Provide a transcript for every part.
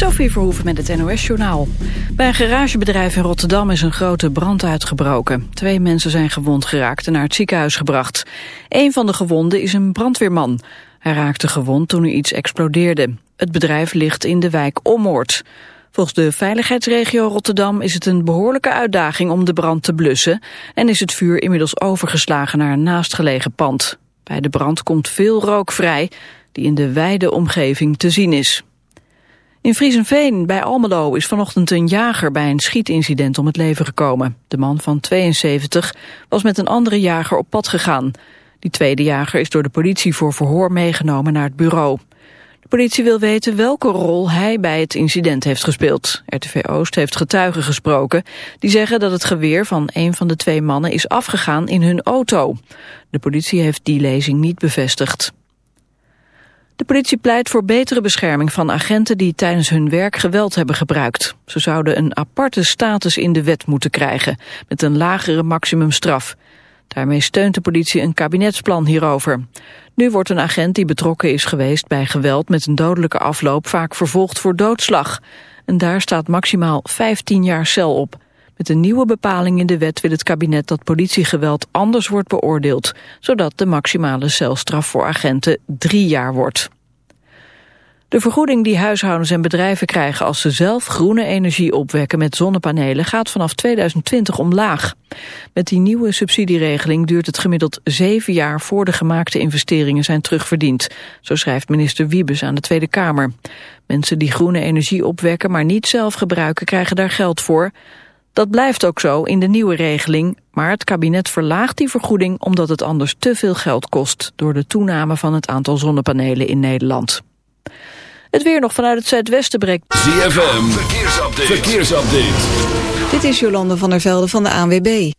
Sophie Verhoeven met het NOS-journaal. Bij een garagebedrijf in Rotterdam is een grote brand uitgebroken. Twee mensen zijn gewond geraakt en naar het ziekenhuis gebracht. Een van de gewonden is een brandweerman. Hij raakte gewond toen er iets explodeerde. Het bedrijf ligt in de wijk Ommoord. Volgens de veiligheidsregio Rotterdam is het een behoorlijke uitdaging om de brand te blussen... en is het vuur inmiddels overgeslagen naar een naastgelegen pand. Bij de brand komt veel rook vrij, die in de wijde omgeving te zien is. In Friesenveen bij Almelo is vanochtend een jager bij een schietincident om het leven gekomen. De man van 72 was met een andere jager op pad gegaan. Die tweede jager is door de politie voor verhoor meegenomen naar het bureau. De politie wil weten welke rol hij bij het incident heeft gespeeld. RTV Oost heeft getuigen gesproken die zeggen dat het geweer van een van de twee mannen is afgegaan in hun auto. De politie heeft die lezing niet bevestigd. De politie pleit voor betere bescherming van agenten die tijdens hun werk geweld hebben gebruikt. Ze zouden een aparte status in de wet moeten krijgen, met een lagere maximumstraf. Daarmee steunt de politie een kabinetsplan hierover. Nu wordt een agent die betrokken is geweest bij geweld met een dodelijke afloop vaak vervolgd voor doodslag. En daar staat maximaal 15 jaar cel op. Met een nieuwe bepaling in de wet wil het kabinet dat politiegeweld anders wordt beoordeeld, zodat de maximale celstraf voor agenten drie jaar wordt. De vergoeding die huishoudens en bedrijven krijgen als ze zelf groene energie opwekken met zonnepanelen gaat vanaf 2020 omlaag. Met die nieuwe subsidieregeling duurt het gemiddeld zeven jaar voor de gemaakte investeringen zijn terugverdiend. Zo schrijft minister Wiebes aan de Tweede Kamer. Mensen die groene energie opwekken maar niet zelf gebruiken krijgen daar geld voor. Dat blijft ook zo in de nieuwe regeling, maar het kabinet verlaagt die vergoeding omdat het anders te veel geld kost door de toename van het aantal zonnepanelen in Nederland. Het weer nog vanuit het zuidwesten breekt. ZFM, verkeersupdate. verkeersupdate. Dit is Jolande van der Velde van de ANWB.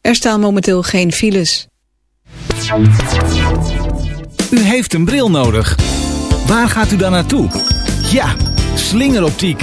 Er staan momenteel geen files. U heeft een bril nodig. Waar gaat u dan naartoe? Ja, slingeroptiek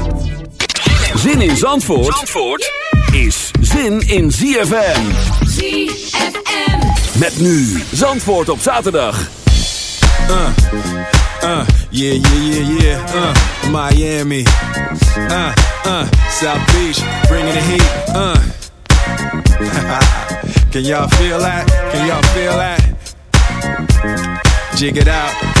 Zin in Zandvoort, Zandvoort is zin in ZFM. ZFM. Met nu Zandvoort op zaterdag. Uh, uh, yeah, yeah, yeah, yeah. Uh, Miami. Uh, uh, South Beach, bringing the heat. Uh. Can y'all feel that? Can y'all feel that? Jig it out.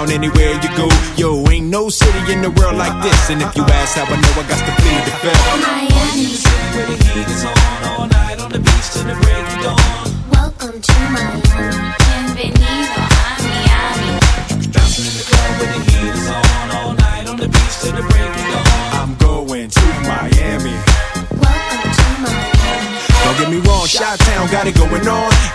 anywhere you go. Yo, ain't no city in the world like this, and if you ask how I know, I got to plead the fifth. Miami, where the heat is on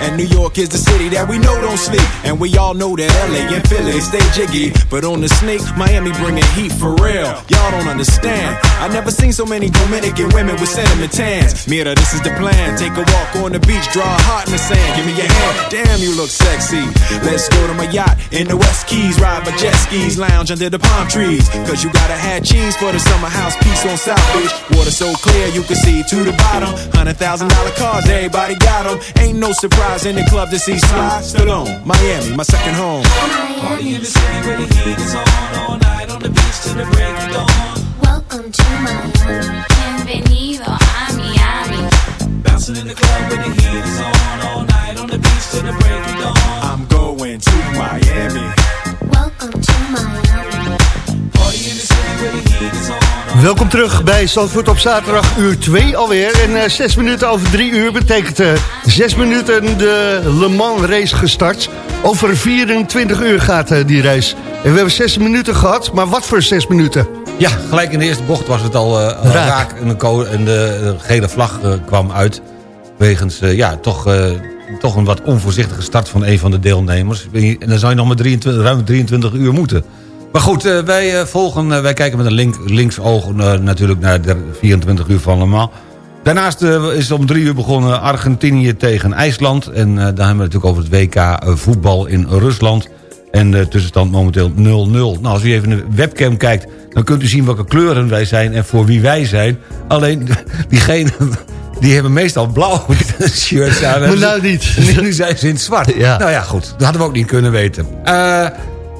And New York is the city that we know don't sleep. And we all know that LA and Philly stay jiggy. But on the sneak, Miami bringing heat for real. Y'all don't understand. I never seen so many Dominican women with cinnamon tans. Mira, this is the plan. Take a walk on the beach, draw a heart in the sand. Give me your hand. Damn, you look sexy. Let's go to my yacht in the West Keys. Ride my jet skis, lounge under the palm trees. Cause you gotta have cheese for the summer house piece on South Beach. Water so clear you can see to the bottom. Hundred thousand dollar cars, everybody got them. Ain't no surprise in the club to see Sly Stallone. Miami, my second home. Party in the city where the heat is on all night on the beach till the break of dawn. Welcome to Miami. Bienvenido a Miami. Bouncing in the club where the heat is on all night on the beach till the break of dawn. I'm going to Miami. Welcome to Miami. Welkom terug bij Zandvoort op zaterdag, uur 2 alweer. En eh 6 minuten over 3 uur betekent eh 6 minuten de Le Mans race gestart. Over 24 uur gaat eh, die race. En we hebben 6 minuten gehad, maar wat voor 6 minuten? Ja, gelijk in de eerste bocht was het al Raak. raak. en, de en de gele vlag kwam uit. Wegens ja, toch, toch een wat onvoorzichtige start van een van de deelnemers. En dan zou je nog maar 23, ruim 23 uur moeten. Maar goed, eh, wij, eh, volgen, eh, wij kijken met een link, linksoog natuurlijk naar de 24 uur van Le Mans. Daarnaast is het om drie uur begonnen Argentinië tegen IJsland. En daar hebben we het natuurlijk over het WK voetbal in Rusland. En de tussenstand momenteel 0-0. Nou, als u even in de webcam kijkt... dan kunt u zien welke kleuren wij zijn en voor wie wij zijn. Alleen, diegene... Die hebben meestal blauw shirts aan. Maar nou niet. Nu, zijn ze in het zwart. Ja. Nou ja, goed. Dat hadden we ook niet kunnen weten. Eh,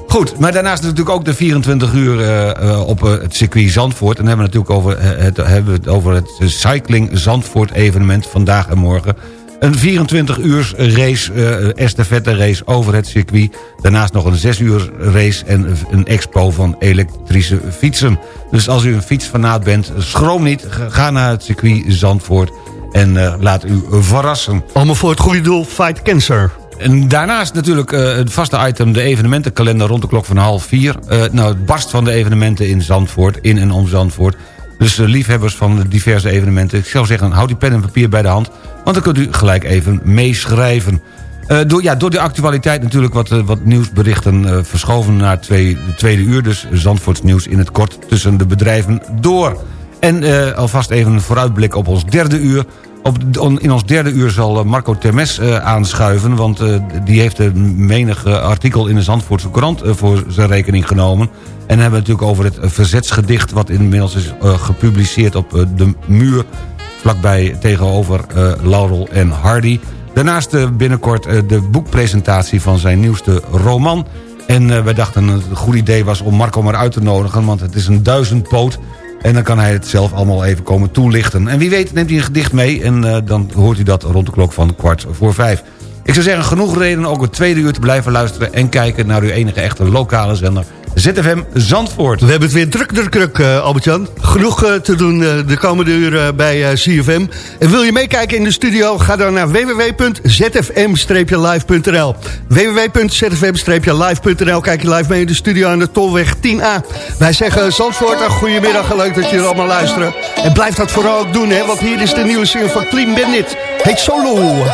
goed, maar daarnaast natuurlijk ook de 24 uur eh, eh, op eh, het circuit Zandvoort. En dan hebben we natuurlijk over, het, hebben we over het Cycling Zandvoort evenement vandaag en morgen. Een 24 uur race, eh estafette race over het circuit. Daarnaast nog een 6 uur race en een expo van elektrische fietsen. Dus als u een fietsfanaat bent, schroom niet. Ga naar het circuit Zandvoort en laat u verrassen. Allemaal voor het goede doel, Fight Cancer. En daarnaast natuurlijk eh, het vaste item, de evenementenkalender rond de klok van half vier. Eh, nou, het barst van de evenementen in Zandvoort, in en om Zandvoort. Dus eh, liefhebbers van de diverse evenementen, ik zou zeggen, houd die pen en papier bij de hand. Want dan kunt u gelijk even meeschrijven. Door, ja, door de actualiteit natuurlijk wat, wat nieuwsberichten verschoven naar twee, de tweede uur. Dus Zandvoorts nieuws in het kort tussen de bedrijven door. En alvast even een vooruitblik op ons derde uur. In ons derde uur zal eh, Marco Termes eh, aanschuiven... want eh, die heeft een menig artikel in de Zandvoortse krant voor zijn rekening genomen. En hebben we natuurlijk over het verzetsgedicht... wat inmiddels is gepubliceerd op de muur... vlakbij tegenover Laurel en Hardy. Daarnaast binnenkort de boekpresentatie van zijn nieuwste roman... En wij dachten het een goed idee was om Marco maar uit te nodigen... want het is een duizendpoot en dan kan hij het zelf allemaal even komen toelichten. En wie weet neemt hij een gedicht mee... en eh, dan hoort u dat rond de klok van kwart voor vijf. Ik zou zeggen, genoeg reden ook het tweede uur te blijven luisteren... en kijken naar uw enige echte lokale zender ZFM Zandvoort. We hebben het weer druk, druk, druk, eh, Albert-Jan. Genoeg eh, te doen eh, de komende uren bij CFM. En wil je meekijken in de studio? Ga dan naar www.zfm-live.nl www.zfm-live.nl Kijk je live mee in de studio aan de Tolweg 10A. Wij zeggen Zandvoort, een goedemiddag leuk dat jullie allemaal luisteren. En blijf dat vooral ook doen, hè, want hier is de nieuwe single van Clean Bandit. Heet Solo.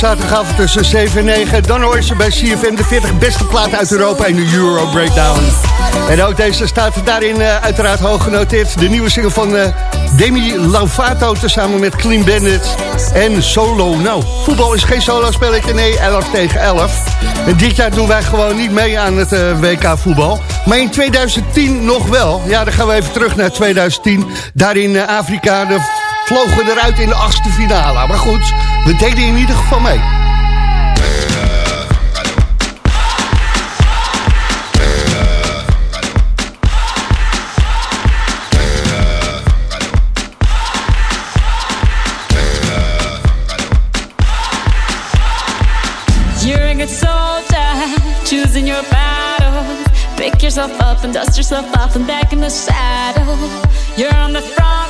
Zaterdagavond tussen 7 en 9. Dan hoor je ze bij CFM de 40 beste platen uit Europa in de Euro Breakdown. En ook deze staat daarin eh, uiteraard hoog genoteerd. De nieuwe single van eh, Demi Lovato tezamen met Clean Bandit en Solo. Nou, voetbal is geen solo spelletje, nee, 11 tegen 11. En dit jaar doen wij gewoon niet mee aan het eh, WK voetbal. Maar in 2010 nog wel. Ja, dan gaan we even terug naar 2010. Daar in Afrika, de vlogen we eruit in de achtste finale. Maar goed, we deden in ieder geval mee. Choosing your battles. Pick yourself up and dust yourself off and back in the saddle. You're on the front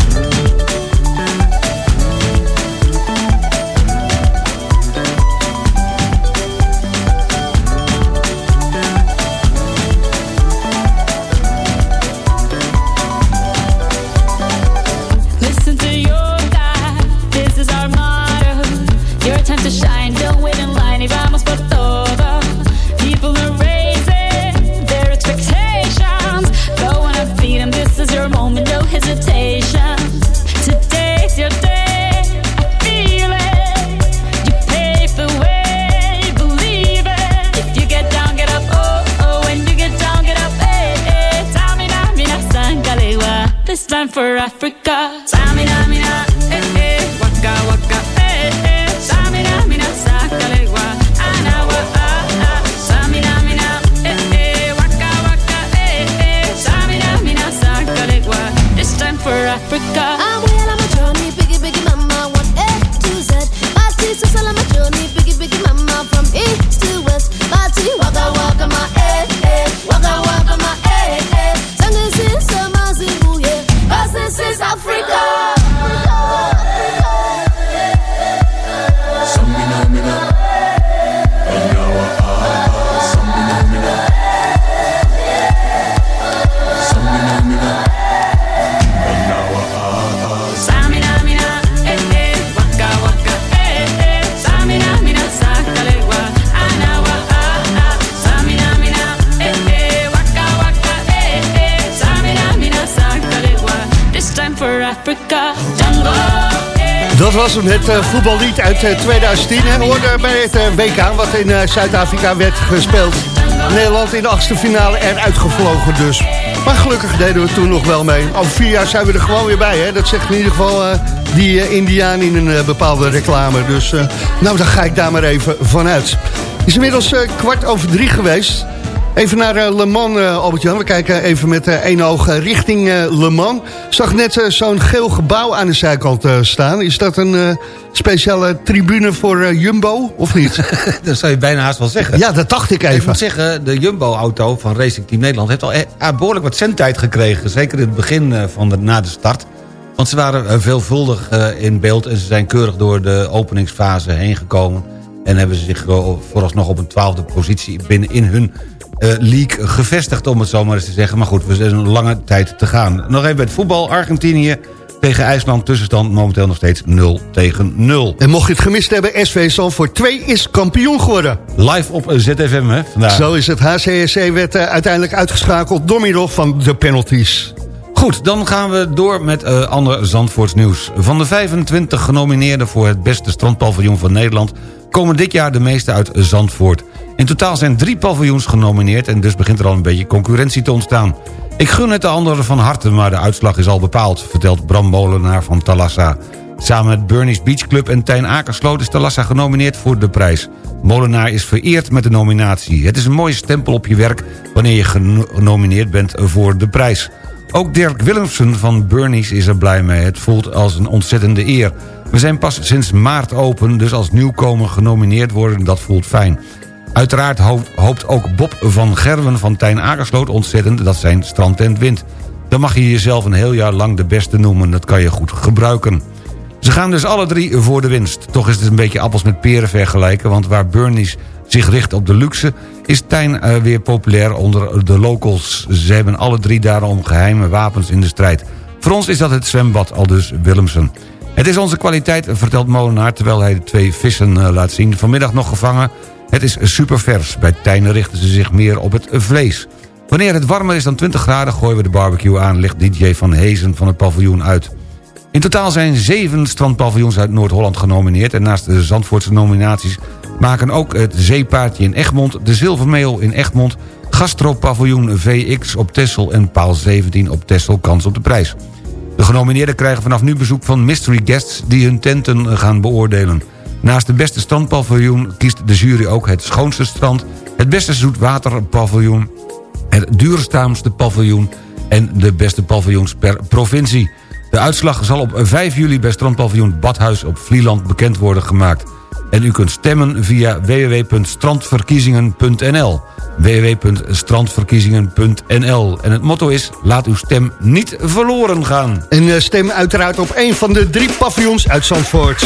Africa. Tamina, mina, eh, eh. Waka, waka, eh, eh. Tamina, mina, sangalewa. Anawa, ah, ah. Tamina, mina, eh, eh. Waka, waka, eh, eh. Tamina, mina, sangalewa. This time for Africa. Dat was hem, het eh, voetballied uit eh, 2010. En hoorde bij het eh, WK wat in eh, Zuid-Afrika werd gespeeld. Nederland in de achtste finale eruit gevlogen dus. Maar gelukkig deden we toen nog wel mee. Over vier jaar zijn we er gewoon weer bij. Hè? Dat zegt in ieder geval die Indiaan in een bepaalde reclame. Dus nou, dan ga ik daar maar even vanuit. Is inmiddels kwart over drie geweest. Even naar Le Mans, Albert-Jan. We kijken even met één oog richting Le Mans. Ik zag net eh, zo'n geel gebouw aan de zijkant eh, staan. Is dat een eh, speciale tribune voor Jumbo, of niet? dat zou je bijna haast wel zeggen. Ja, dat dacht ik Ik even. moet zeggen, de Jumbo-auto van Racing Team Nederland... heeft al ah, behoorlijk wat zendtijd gekregen. Zeker in het begin van de, na de start. Want ze waren veelvuldig in beeld... en ze zijn keurig door de openingsfase heen gekomen. En hebben ze zich eh, vooralsnog op een twaalfde positie... binnen in hun eh, league gevestigd, om het zo maar eens te zeggen. Maar goed, we zijn een lange tijd te gaan. Nog even bij het voetbal. Argentinië tegen IJsland. Tussenstand momenteel nog steeds 0 tegen 0. En mocht je het gemist hebben, SV Zandvoort 2 is kampioen geworden. Live op ZFM, hè, vandaag. Zo is het. HCSC werd eh, uiteindelijk uitgeschakeld door middel van de penalties. Goed, dan gaan we door met eh, ander Zandvoorts nieuws. Van de 25 genomineerden voor het beste strandpaviljoen van Nederland... komen dit jaar de meeste uit Zandvoort. In totaal zijn drie paviljoens genomineerd... en dus begint er al een beetje concurrentie te ontstaan. Ik gun het de anderen van harte, maar de uitslag is al bepaald... vertelt Bram Molenaar van Talassa. Samen met Bernie's Beach Club en Tijn Akersloot is Talassa genomineerd voor de prijs. Molenaar is vereerd met de nominatie. Het is een mooie stempel op je werk wanneer je geno- genomineerd bent voor de prijs. Ook Dirk Willemsen van Bernie's is er blij mee. Het voelt als een ontzettende eer. We zijn pas sinds maart open, dus als nieuwkomer genomineerd worden, dat voelt fijn. Uiteraard ho- hoopt ook Bob van Gerwen van Tijn Akersloot ontzettend dat zijn strandtent wint. Dan mag je jezelf een heel jaar lang de beste noemen, dat kan je goed gebruiken. Ze gaan dus alle drie voor de winst. Toch is het een beetje appels met peren vergelijken... want waar Bernie's zich richt op de luxe... is Tijn eh, weer populair onder de locals. Ze hebben alle drie daarom geheime wapens in de strijd. Voor ons is dat het zwembad, al dus Willemsen. Het is onze kwaliteit, vertelt Molenaar... terwijl hij de twee vissen eh, laat zien. Vanmiddag nog gevangen. Het is super vers. Bij Tijn richten ze zich meer op het vlees. Wanneer het warmer is dan 20 graden... gooien we de barbecue aan, legt DJ Van Hezen van het paviljoen uit. In totaal zijn zeven strandpaviljoens uit Noord-Holland genomineerd... en naast de Zandvoortse nominaties maken ook het Zeepaardje in Egmond... de Zilvermeel in Egmond, Gastropaviljoen VX op Texel... en Paal 17 op Texel kans op de prijs. De genomineerden krijgen vanaf nu bezoek van mystery guests... die hun tenten gaan beoordelen. Naast de beste strandpaviljoen kiest de jury ook het schoonste strand... het beste zoetwaterpaviljoen, het duurzaamste paviljoen... en de beste paviljoens per provincie. De uitslag zal op 5 juli bij strandpaviljoen Badhuis op Vlieland bekend worden gemaakt. En u kunt stemmen via www.strandverkiezingen.nl www.strandverkiezingen.nl En het motto is, laat uw stem niet verloren gaan. En eh, stem uiteraard op één van de drie paviljoens uit Zandvoort.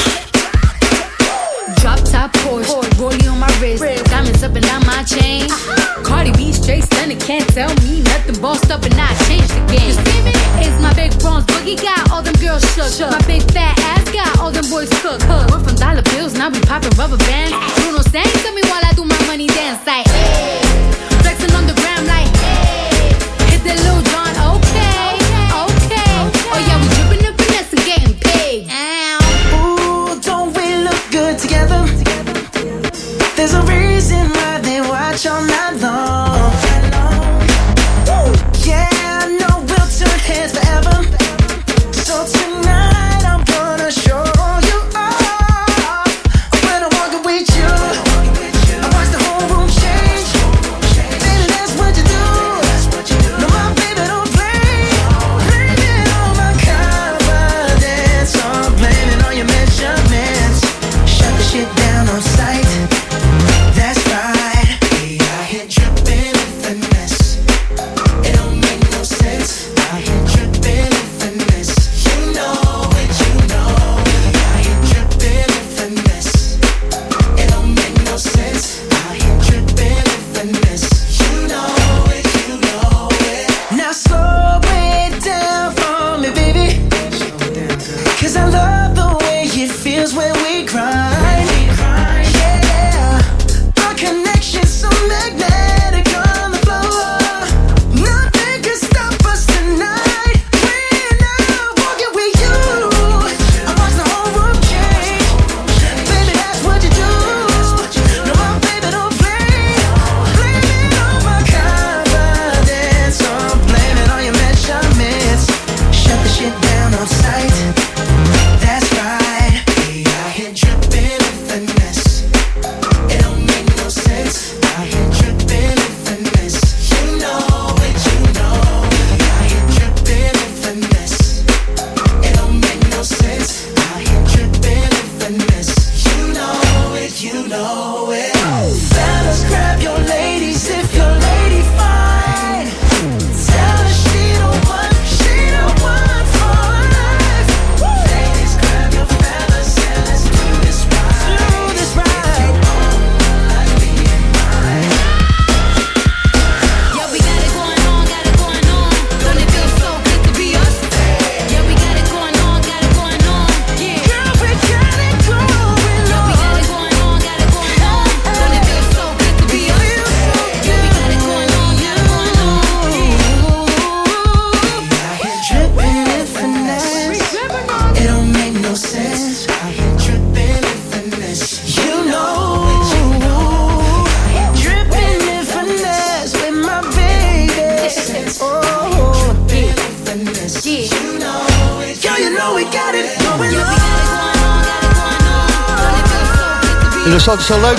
Drop top Porsche, rollie on my wrist, diamonds up and down my chain. Cardi B straight stunning, can't tell me nothing. Bossed up and I changed the game. Big bronze boogie got all them girls shook. My big fat ass got all them boys cook. Went from dollar bills, now we popping rubber bands. Bruno sang to me while I do my money dance like. Hey. Flexing on the gram like. Hey. Hit that Lil Jon, okay, okay. Oh yeah, we dripping and getting paid. Ooh, don't we look good together? There's a reason why they watch all night long.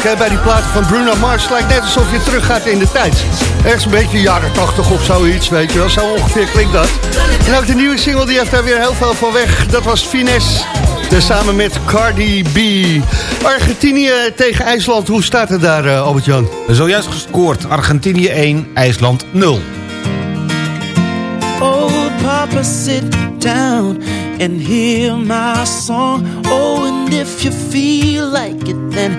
Hè, bij die platen van Bruno Mars. Het lijkt net alsof je teruggaat in de tijd. Ergens een beetje jaren 80 of zoiets, weet je wel. Zo ongeveer klinkt dat. En ook de nieuwe single die heeft daar weer heel veel van weg. Dat was Finesse. Dus samen met Cardi B. Argentinië tegen IJsland. Hoe staat het daar, eh, Albert-Jan? Zojuist gescoord. Argentinië 1, IJsland 0. Oh, Papa, sit down and hear my song. Oh, and if you feel like it, then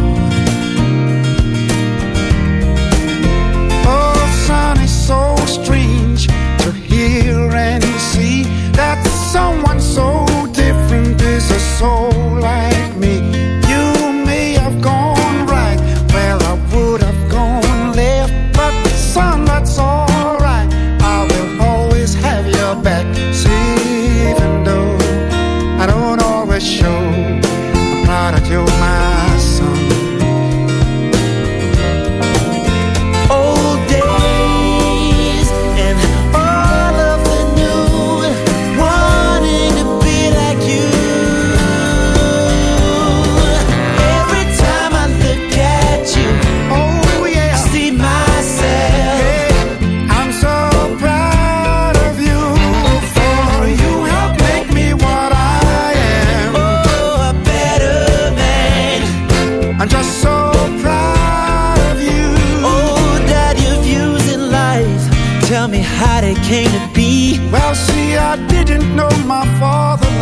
Hear and see that someone so different is a soul like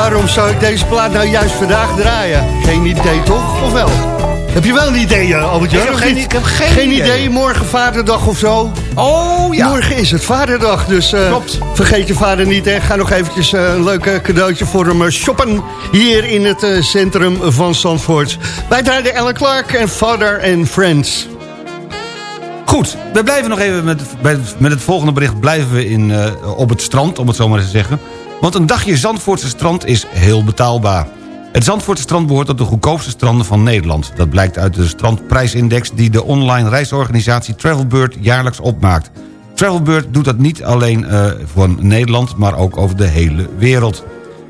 Waarom zou ik deze plaat nou juist vandaag draaien? Geen idee toch? Of wel? Heb je wel een idee, eh, Albert-Jan? Ik heb geen- ik heb geen idee. idee. Morgen vaderdag of zo? Oh ja. Morgen is het vaderdag, dus eh, Klopt. vergeet je vader niet. En ga nog eventjes eh, een leuk cadeautje voor hem shoppen... hier in het centrum van Zandvoort. Wij draaien Ellen Clark en Father and Friends. Goed, we blijven nog even met, met het volgende bericht... blijven we in, op het strand, om het zo maar eens te zeggen. Want een dagje Zandvoortse strand is heel betaalbaar. Het Zandvoortse strand behoort tot de goedkoopste stranden van Nederland. Dat blijkt uit de strandprijsindex... die de online reisorganisatie Travelbird jaarlijks opmaakt. Travelbird doet dat niet alleen eh, voor Nederland... maar ook over de hele wereld.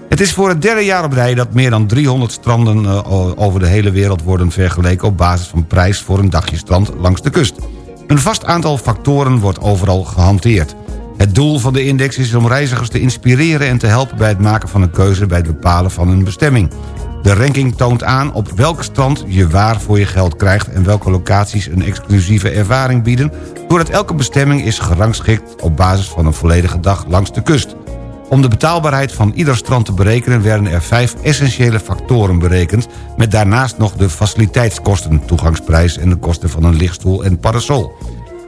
Het is voor het derde jaar op rij dat meer dan 300 stranden eh, over de hele wereld worden vergeleken... op basis van prijs voor een dagje strand langs de kust. Een vast aantal factoren wordt overal gehanteerd. Het doel van de index is om reizigers te inspireren en te helpen... bij het maken van een keuze bij het bepalen van een bestemming. De ranking toont aan op welk strand je waar voor je geld krijgt... en welke locaties een exclusieve ervaring bieden... doordat elke bestemming is gerangschikt op basis van een volledige dag langs de kust. Om de betaalbaarheid van ieder strand te berekenen... werden er vijf essentiële factoren berekend... met daarnaast nog de faciliteitskosten, toegangsprijs... en de kosten van een lichtstoel en parasol.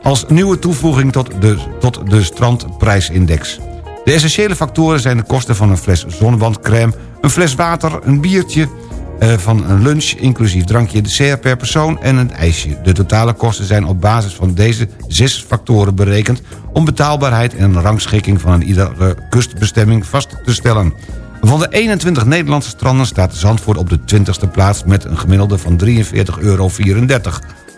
Als nieuwe toevoeging tot de, tot de strandprijsindex. De essentiële factoren zijn de kosten van een fles zonnewandcrème... een fles water, een biertje eh, van een lunch... inclusief drankje, dessert per persoon en een ijsje. De totale kosten zijn op basis van deze zes factoren berekend... om betaalbaarheid en rangschikking van een iedere kustbestemming vast te stellen. Van de 21 Nederlandse stranden staat Zandvoort op de 20e plaats... met een gemiddelde van 43,34 euro.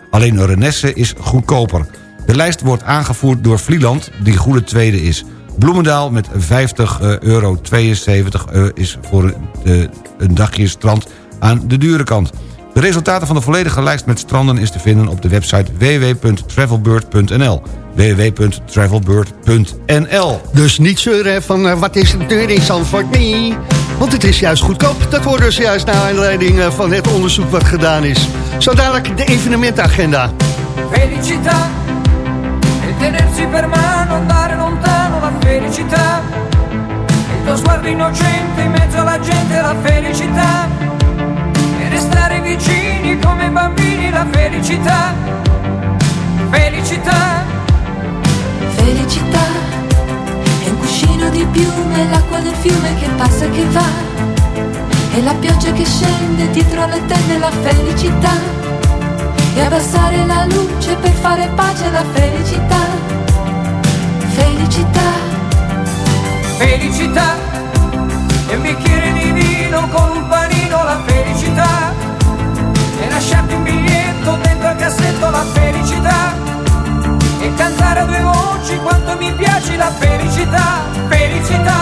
Alleen Renesse is goedkoper. De lijst wordt aangevoerd door Vlieland, die goede tweede is. Bloemendaal met 50 euro 72 eh, is voor de, een dagje strand aan de dure kant. De resultaten van de volledige lijst met stranden is te vinden op de website www.travelbird.nl www.travelbird.nl Dus niet zeuren van eh, wat is het duur in Zandvoort? Nee, want het is juist goedkoop. Dat wordt dus juist naar aanleiding eh, van het onderzoek wat gedaan is. Zo dadelijk de evenementagenda. Felicità e tenersi per mano, andare lontano la felicità. Il tuo sguardo innocente in mezzo alla gente, la felicità. E restare vicini come bambini, la felicità. Felicità. Felicità è un cuscino di piume, l'acqua del fiume che passa e che va. E la pioggia che scende dietro alle tende, la felicità. E abbassare la luce per fare pace alla felicità. Felicità. Felicità e un bicchiere di vino con un panino, la felicità. E lasciarti un biglietto dentro al cassetto, la felicità. E cantare a due voci quanto mi piace la felicità, felicità.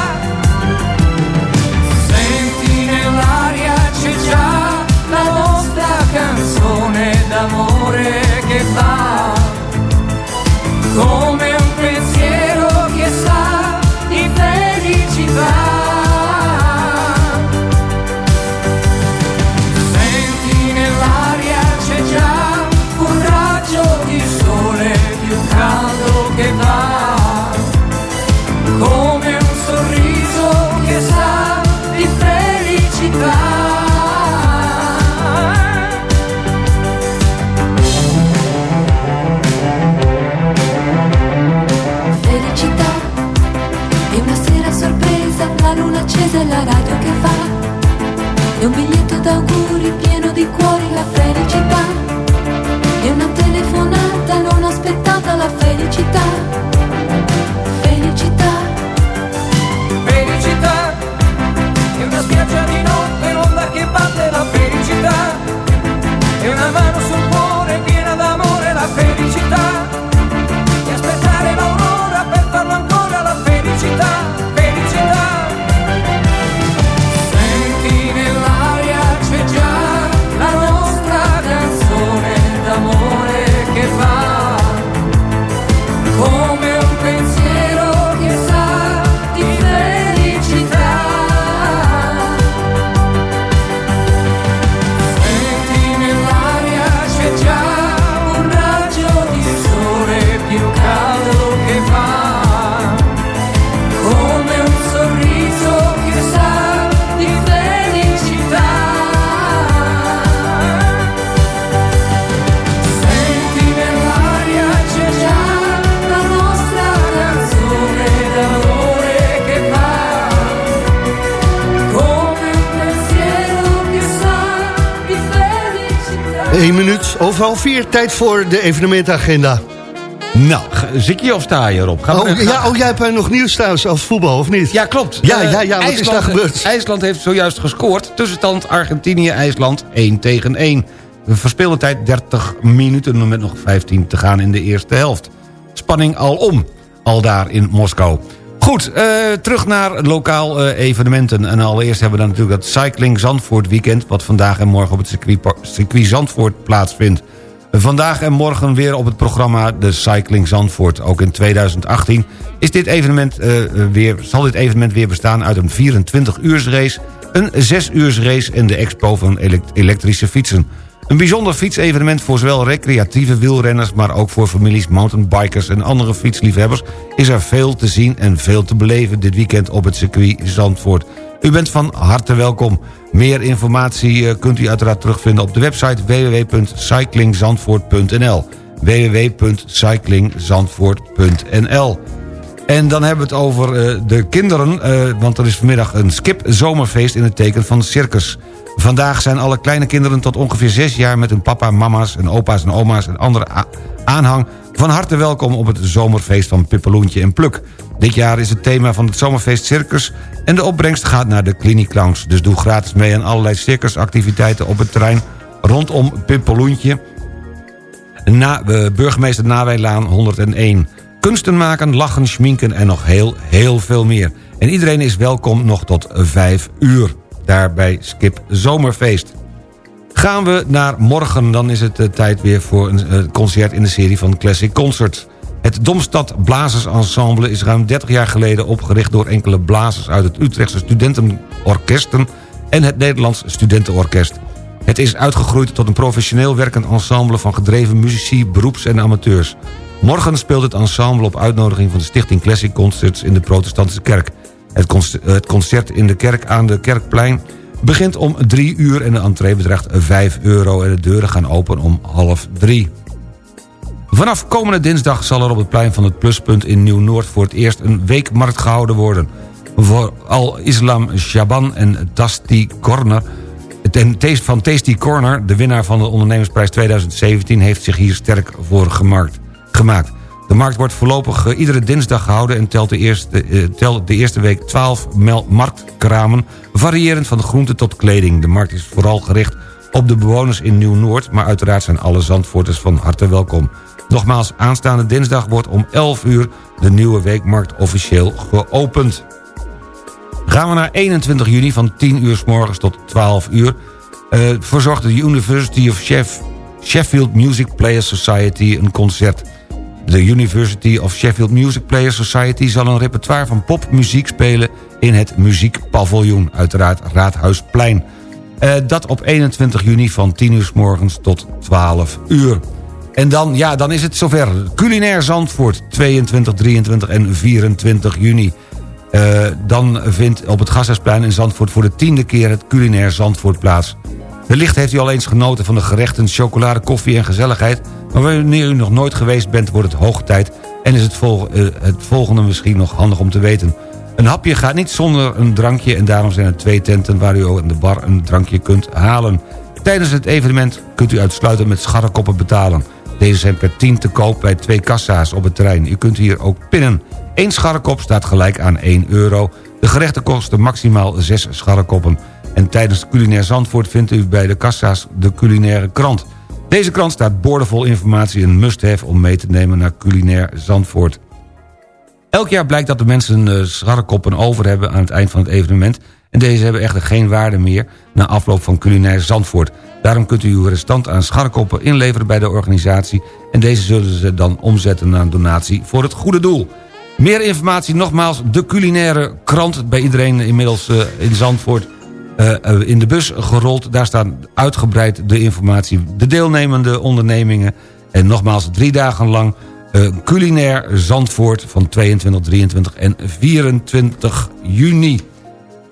Senti nell'aria c'è già canzone d'amore che va come un Tijd voor de evenementagenda. Nou, zik je of sta je erop? Gaan we- Oh, ja, oh, jij hebt nog nieuws trouwens over voetbal, of niet? Ja, klopt. Ja, Eh, ja, ja, wat is IJsland- daar gebeurd? IJsland heeft zojuist gescoord. Tussenstand Argentinië-IJsland 1 tegen 1. We verspelen tijd 30 minuten met nog 15 te gaan in de eerste helft. Spanning al om, al daar in Moskou. Goed, eh, terug naar lokaal eh, evenementen. En allereerst hebben we dan natuurlijk dat Cycling Zandvoort weekend... wat vandaag en morgen op het circuit, circuit Zandvoort plaatsvindt. Vandaag en morgen weer op het programma de Cycling Zandvoort. Ook in 2018 is dit evenement, eh, weer, zal dit evenement weer bestaan uit een 24-uurs race... een 6-uurs race en de expo van elek- elektrische fietsen. Een bijzonder fietsevenement voor zowel recreatieve wielrenners... maar ook voor families, mountainbikers en andere fietsliefhebbers... is er veel te zien en veel te beleven dit weekend op het circuit Zandvoort. U bent van harte welkom. Meer informatie eh, kunt u uiteraard terugvinden op de website www.cyclingzandvoort.nl www.cyclingzandvoort.nl en dan hebben we het over eh, de kinderen, eh, want er is vanmiddag een skip zomerfeest in het teken van circus. Vandaag zijn alle kleine kinderen tot ongeveer 6 jaar met hun papa, mama's en opa's en oma's en andere aanhang van harte welkom op het zomerfeest van Pippeloentje en Pluk. Dit jaar is het thema van het zomerfeest circus en de opbrengst gaat naar de klinieclowns. Dus doe gratis mee aan allerlei circusactiviteiten op het terrein rondom Pippeloentje na, eh, burgemeester Nawijlaan 101. Kunsten maken, lachen, schminken en nog heel, heel veel meer. En iedereen is welkom nog tot 5 uur. Daar bij Skip Zomerfeest. Gaan we naar morgen, dan is het eh, tijd weer voor een eh, concert in de serie van Classic Concerts. Het Domstad Blazers Ensemble is ruim 30 jaar geleden opgericht... door enkele blazers uit het Utrechtse studentenorkesten... en het Nederlands Studentenorkest. Het is uitgegroeid tot een professioneel werkend ensemble... van gedreven muzici, beroeps- en amateurs. Morgen speelt het ensemble op uitnodiging van de Stichting Classic Concerts... in de protestantse kerk. Het het concert in de kerk aan de Kerkplein begint om 3 uur... en de entree bedraagt 5 euro en de deuren gaan open om half 3. Vanaf komende dinsdag zal er op het plein van het Pluspunt in Nieuw-Noord... voor het eerst een weekmarkt gehouden worden. Voor Al-Islam Shaban en Tasti Corner... Van Tasty Corner, de winnaar van de ondernemersprijs 2017... heeft zich hier sterk voor gemaakt. De markt wordt voorlopig eh, iedere dinsdag gehouden... en telt de eerste, eh, de eerste week 12 mel- marktkramen... variërend van groente tot kleding. De markt is vooral gericht op de bewoners in Nieuw-Noord... maar uiteraard zijn alle Zandvoorters van harte welkom. Nogmaals, aanstaande dinsdag wordt om 11 uur... de nieuwe weekmarkt officieel geopend. Gaan we naar 21 juni van 10 uur s morgens tot 12 uur... eh, verzorgt de University of Sheff- Sheffield Music Players Society een concert. De University of Sheffield Music Players Society zal een repertoire van popmuziek spelen... in het muziekpaviljoen, uiteraard Raadhuisplein. Eh, dat op 21 juni van 10 uur s morgens tot 12 uur. En dan, ja, dan is het zover. Culinair Zandvoort, 22, 23 en 24 juni. Eh, dan vindt op het Gasthuisplein in Zandvoort voor de tiende keer het culinair Zandvoort plaats. Wellicht heeft u al eens genoten van de gerechten, chocolade, koffie en gezelligheid... maar wanneer u nog nooit geweest bent, wordt het hoog tijd... en is het, vol- eh, het volgende misschien nog handig om te weten. Een hapje gaat niet zonder een drankje... en daarom zijn er twee tenten waar u ook aan de bar een drankje kunt halen. Tijdens het evenement kunt u uitsluitend met scharrekoppen betalen. Deze zijn per 10 te koop bij twee kassa's op het terrein. U kunt hier ook pinnen. Eén scharrekop staat gelijk aan 1 euro. De gerechten kosten maximaal 6 scharrekoppen. En tijdens Culinair Zandvoort vindt u bij de kassa's de culinaire krant. Deze krant staat boordevol informatie een must-have om mee te nemen naar Culinair Zandvoort. Elk jaar blijkt dat de mensen eh, scharrekoppen over hebben aan het eind van het evenement... en deze hebben echter geen waarde meer na afloop van Culinair Zandvoort. Daarom kunt u uw restant aan scharrekoppen inleveren bij de organisatie... en deze zullen ze dan omzetten naar een donatie voor het goede doel. Meer informatie nogmaals, de culinaire krant... bij iedereen inmiddels eh, in Zandvoort in de bus gerold. Daar staat uitgebreid de informatie, de deelnemende ondernemingen... en nogmaals drie dagen lang eh, culinair Zandvoort van 22, 23 en 24 juni.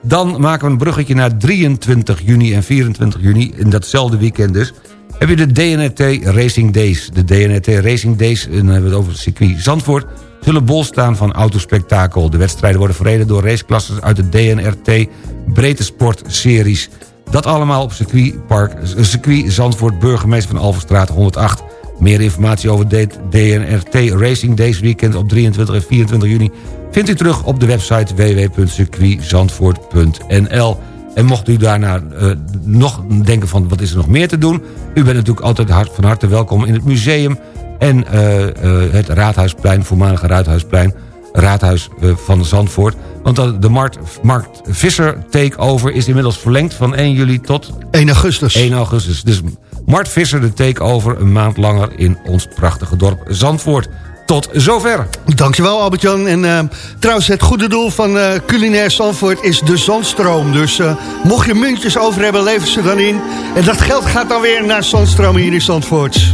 Dan maken we een bruggetje naar 23 juni en 24 juni... in datzelfde weekend dus... heb je de DNRT Racing Days. De DNRT Racing Days, en dan hebben we het over het circuit Zandvoort... zullen bol staan van autospektakel. De wedstrijden worden verreden door raceklassen uit de DNRT Breedte Sport Series. Dat allemaal op circuitpark, circuit Zandvoort, burgemeester van Alverstraat 108. Meer informatie over DNRT Racing Days weekend op 23 en 24 juni... vindt u terug op de website www.circuitzandvoort.nl. En mocht u daarna eh, nog denken van wat is er nog meer te doen... u bent natuurlijk altijd van harte welkom in het museum... en eh, eh, het Raadhuisplein, voormalige Raadhuisplein raadhuis eh, van Zandvoort. Want de Markt, Markt Visser takeover is inmiddels verlengd van 1 juli tot... 1 augustus. 1 augustus. Dus Mart Visser de takeover een maand langer in ons prachtige dorp Zandvoort. Tot zover. Dankjewel Albert-Jan. En eh, trouwens, het goede doel van uh, Culinair Zandvoort is de zandstroom. Dus mocht je muntjes over hebben, lever ze dan in. En dat geld gaat dan weer naar zandstroom hier in Zandvoort.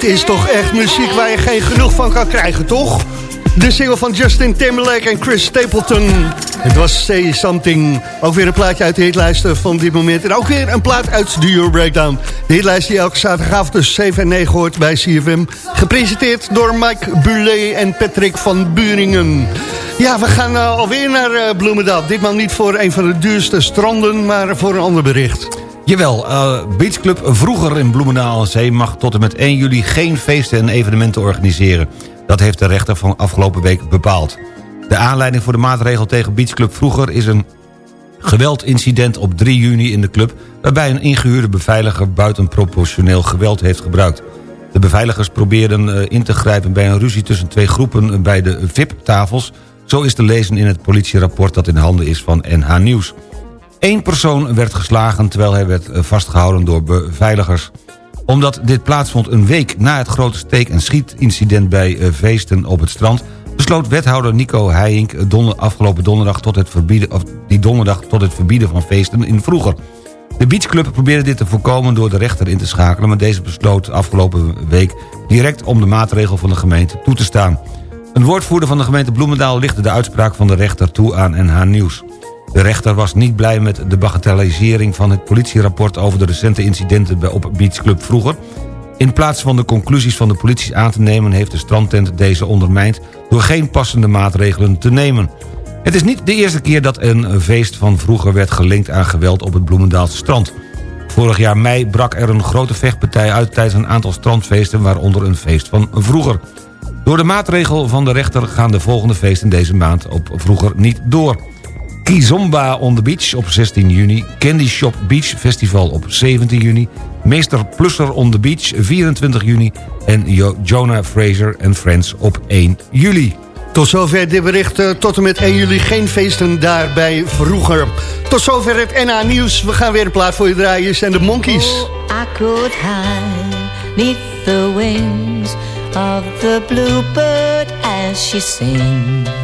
dit is toch echt muziek waar je geen genoeg van kan krijgen, toch? De single van Justin Timberlake en Chris Stapleton. Het was Say Something. Ook weer een plaatje uit de hitlijsten van dit moment. En ook weer een plaat uit de Euro Breakdown. De hitlijst die elke zaterdagavond tussen 7 en 9 hoort bij CFM. Gepresenteerd door Mike Bulé en Patrick van Buringen. Ja, we gaan eh, alweer naar eh, Bloemendaal. Ditmaal niet voor een van de duurste stranden, maar voor een ander bericht. Jawel, eh, uh, Beach Club vroeger in Bloemendaal Zee... mag tot en met 1 juli geen feesten en evenementen organiseren. Dat heeft de rechter van afgelopen week bepaald. De aanleiding voor de maatregel tegen Beach Club vroeger... is een geweldincident op 3 juni in de club... waarbij een ingehuurde beveiliger buitenproportioneel geweld heeft gebruikt. De beveiligers probeerden eh, in te grijpen bij een ruzie tussen twee groepen... bij de VIP-tafels. Zo is te lezen in het politierapport dat in handen is van NH Nieuws. Eén persoon werd geslagen terwijl hij werd eh, vastgehouden door beveiligers. Omdat dit plaatsvond een week na het grote steek- en schietincident bij eh, feesten op het strand... besloot wethouder Nico Heijink donder, afgelopen donderdag tot het verbieden, of die donderdag tot het verbieden van feesten in vroeger. De beachclub probeerde dit te voorkomen door de rechter in te schakelen... maar deze besloot afgelopen week direct om de maatregel van de gemeente toe te staan. Een woordvoerder van de gemeente Bloemendaal lichtte de uitspraak van de rechter toe aan NH Nieuws. De rechter was niet blij met de bagatellisering van het politierapport... over de recente incidenten op beachclub vroeger. In plaats van de conclusies van de politie aan te nemen... heeft de strandtent deze ondermijnd door geen passende maatregelen te nemen. Het is niet de eerste keer dat een feest van vroeger werd gelinkt aan geweld op het Bloemendaalse strand. Vorig jaar mei brak er een grote vechtpartij uit tijdens een aantal strandfeesten... waaronder een feest van vroeger. Door de maatregel van de rechter gaan de volgende feesten deze maand op vroeger niet door. Kizomba on the Beach op 16 juni, Candy Shop Beach Festival op 17 juni... Meester Plusser on the Beach 24 juni en Jo- Jonah Fraser and Friends op 1 juli. Tot zover dit bericht. eh, tot en met 1 juli geen feesten daarbij vroeger. Tot zover het NA Nieuws. We gaan weer een plaat voor je draaien. Hier zijn de Monkeys. I could hide neath the wings of the bluebird as she sings.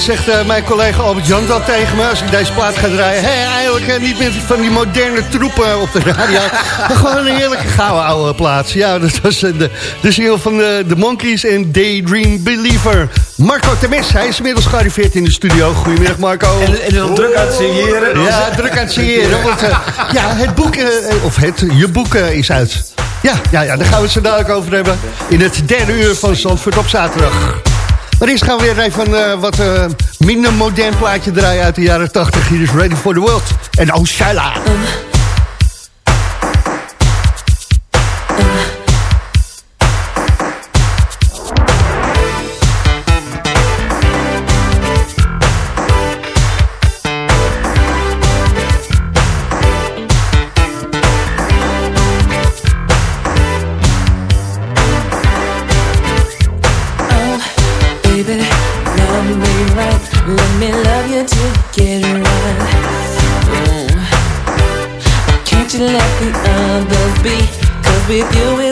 zegt eh, mijn collega Albert Jan dan tegen me als ik deze plaat ga draaien. Hé, eigenlijk eh, niet meer van die moderne troepen op de radio. maar gewoon een heerlijke gouden oude plaats. Ja, dat was eh, de, de single van de, de Monkeys en Daydream Believer. Marco Temes, hij is inmiddels gearriveerd in de studio. Goedemiddag Marco. En, en dan druk aan het signeren. Ja, druk aan het signeren. Want eh, ja, het boek, eh, of het, je boek eh, is uit. Ja, ja, ja, daar gaan we het zo dadelijk over hebben. In het derde uur van Zandvoort op zaterdag. Maar eerst gaan we weer even een eh, wat eh, minder modern plaatje draaien uit de jaren 80. Hier is Ready for the World. En Oshala. Baby, with you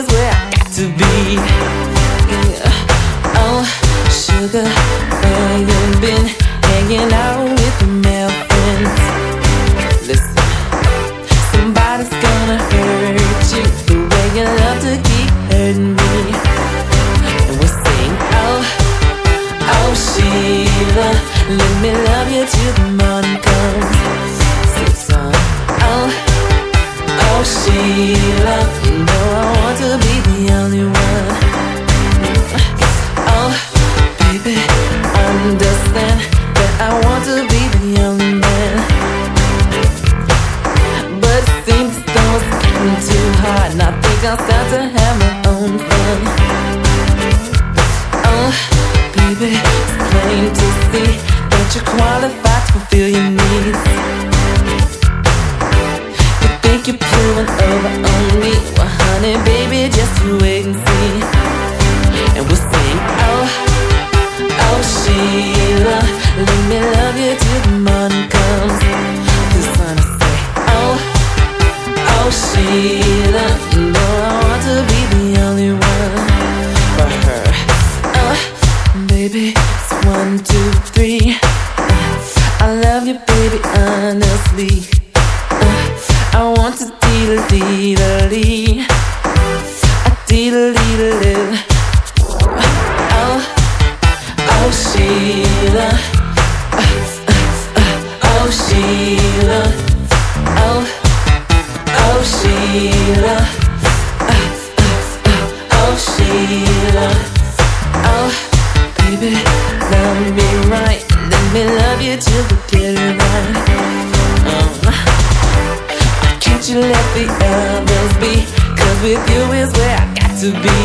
to be.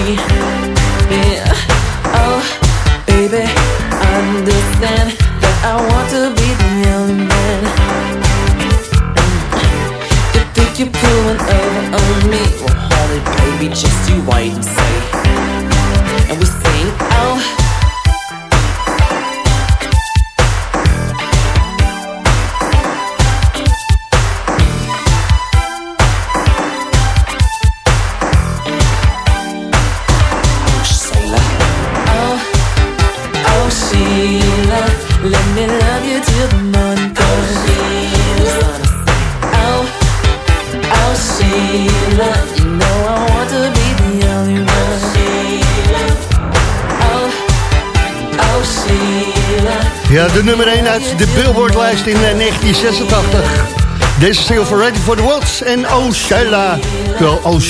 Deze single van Ready for the World en Oh Sheila. Wel, Oh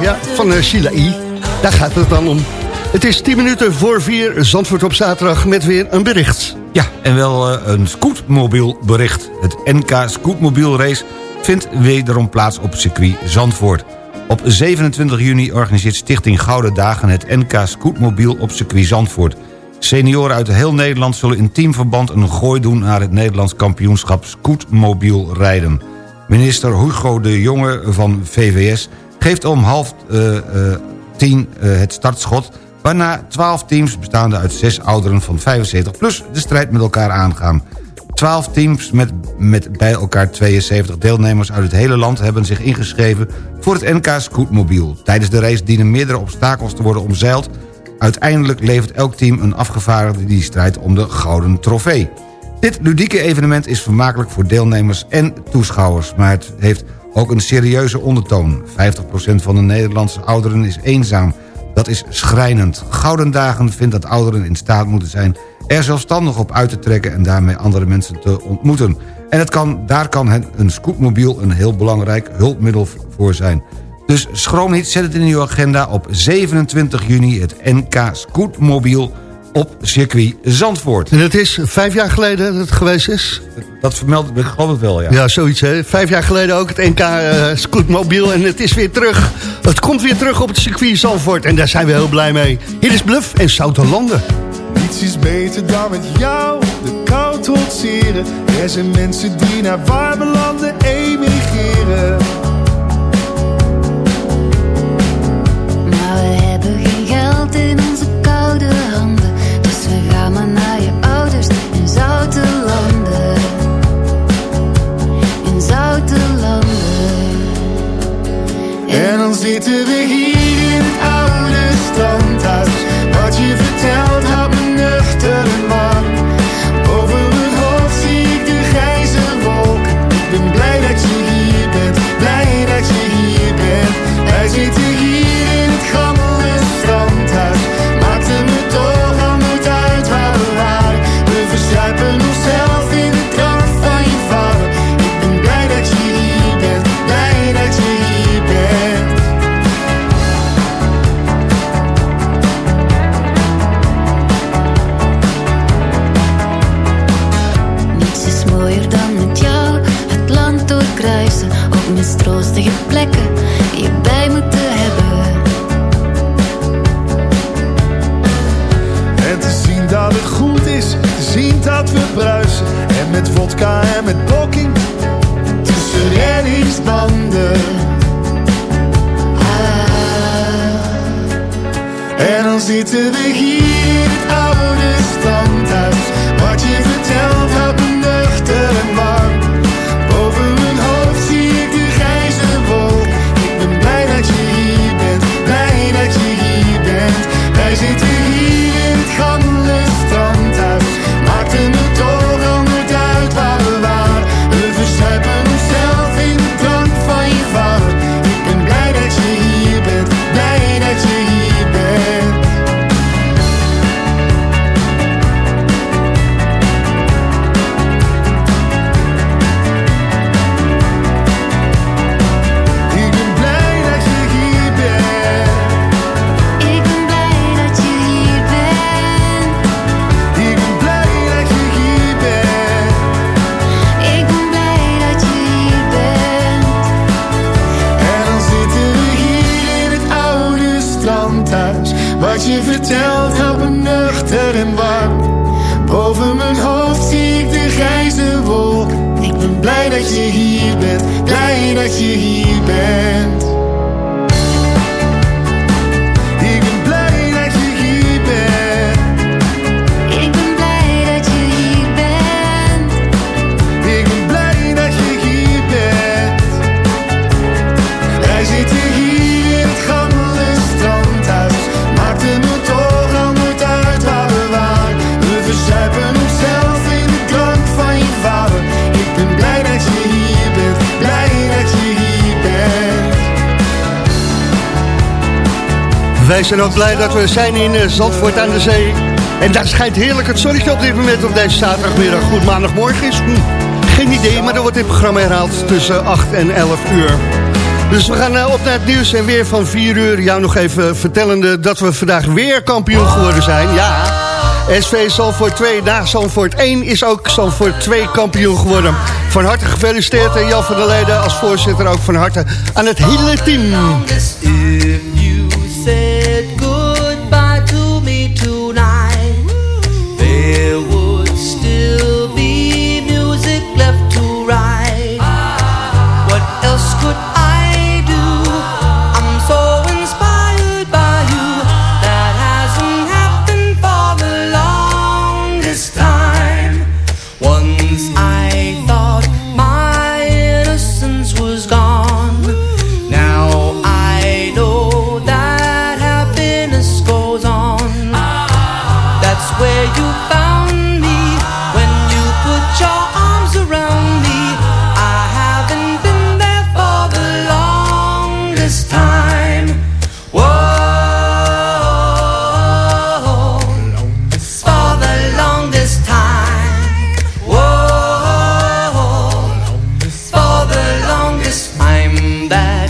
ja, van uh, Sheila I. Daar gaat het dan om. Het is 10 minuten voor 4, Zandvoort op zaterdag met weer een bericht. Ja, en wel eh, een scootmobielbericht. Het NK Scootmobiel Race vindt wederom plaats op circuit Zandvoort. Op 27 juni organiseert Stichting Gouden Dagen het NK Scootmobiel op circuit Zandvoort. Senioren uit heel Nederland zullen in teamverband een gooi doen... naar het Nederlands kampioenschap Scootmobiel rijden. Minister Hugo de Jonge van VVS geeft om half eh, eh, tien eh, het startschot... waarna 12 teams bestaande uit zes ouderen van 75 plus de strijd met elkaar aangaan. 12 teams met, met bij elkaar 72 deelnemers uit het hele land... hebben zich ingeschreven voor het NK Scootmobiel. Tijdens de race dienen meerdere obstakels te worden omzeild... Uiteindelijk levert elk team een afgevaardigde die strijdt om de gouden trofee. Dit ludieke evenement is vermakelijk voor deelnemers en toeschouwers... maar het heeft ook een serieuze ondertoon. 50% van de Nederlandse ouderen is eenzaam. Dat is schrijnend. Gouden Dagen vindt dat ouderen in staat moeten zijn... er zelfstandig op uit te trekken en daarmee andere mensen te ontmoeten. En het kan, daar kan een scootmobiel een heel belangrijk hulpmiddel voor zijn... Dus schroom niet, zet het in uw agenda op 27 juni... het NK Scootmobiel op circuit Zandvoort. En het is vijf jaar geleden dat het geweest is? Dat vermeldt, ik geloof het wel, ja. Ja, zoiets hè. Vijf jaar geleden ook het NK eh, Scootmobiel en het is weer terug. Het komt weer terug op het circuit Zandvoort en daar zijn we heel blij mee. Hier is Bluff en Zouterlanden. Niets is beter dan met jou de kou trotseren. Er zijn mensen die naar warme landen emigreren. Maar we hebben geen geld in to the heat. zijn ook blij dat we zijn in eh, Zandvoort aan de Zee. En daar schijnt heerlijk het zonnetje op dit moment op deze zaterdagmiddag. Goed, maandagmorgen is... Hmm, geen idee, maar dan wordt dit programma herhaald tussen 8 en 11 uur. Dus we gaan eh, op naar het nieuws en weer van 4 uur. Jou nog even vertellende dat we vandaag weer kampioen geworden zijn. Ja, SV Zandvoort 2 na Zandvoort 1 is ook Zandvoort 2 kampioen geworden. Van harte gefeliciteerd en Jan van der Leden als voorzitter ook van harte aan het hele team. that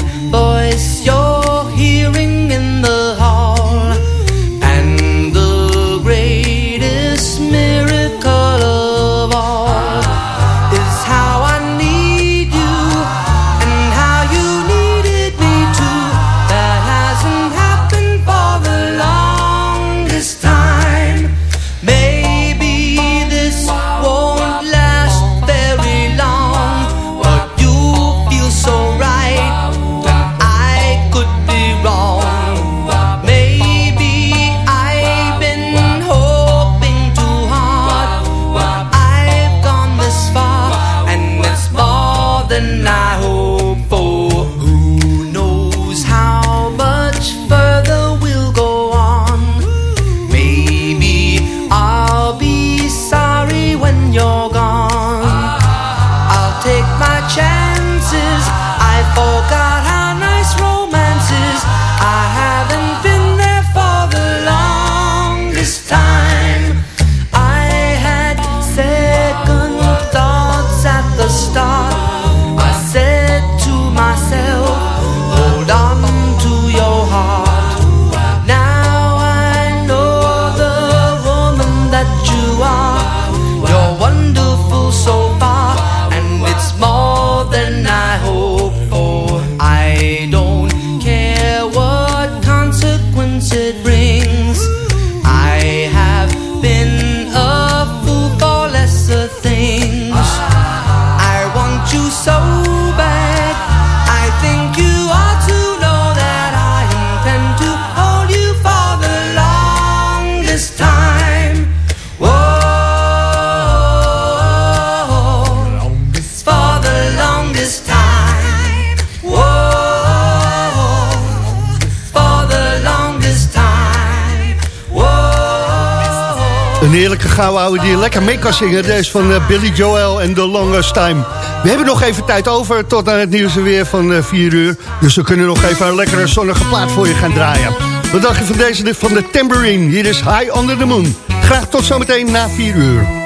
gouden oude die lekker mee kan zingen. Deze van eh, Billy Joel en The Longest Time. We hebben nog even tijd over tot aan het nieuws weer van eh, 4 uur. Dus we kunnen nog even een lekkere zonnige plaat voor je gaan draaien. Wat dacht je van deze van de Tambourine? Hier is High Under the Moon. Graag tot zometeen na 4 uur.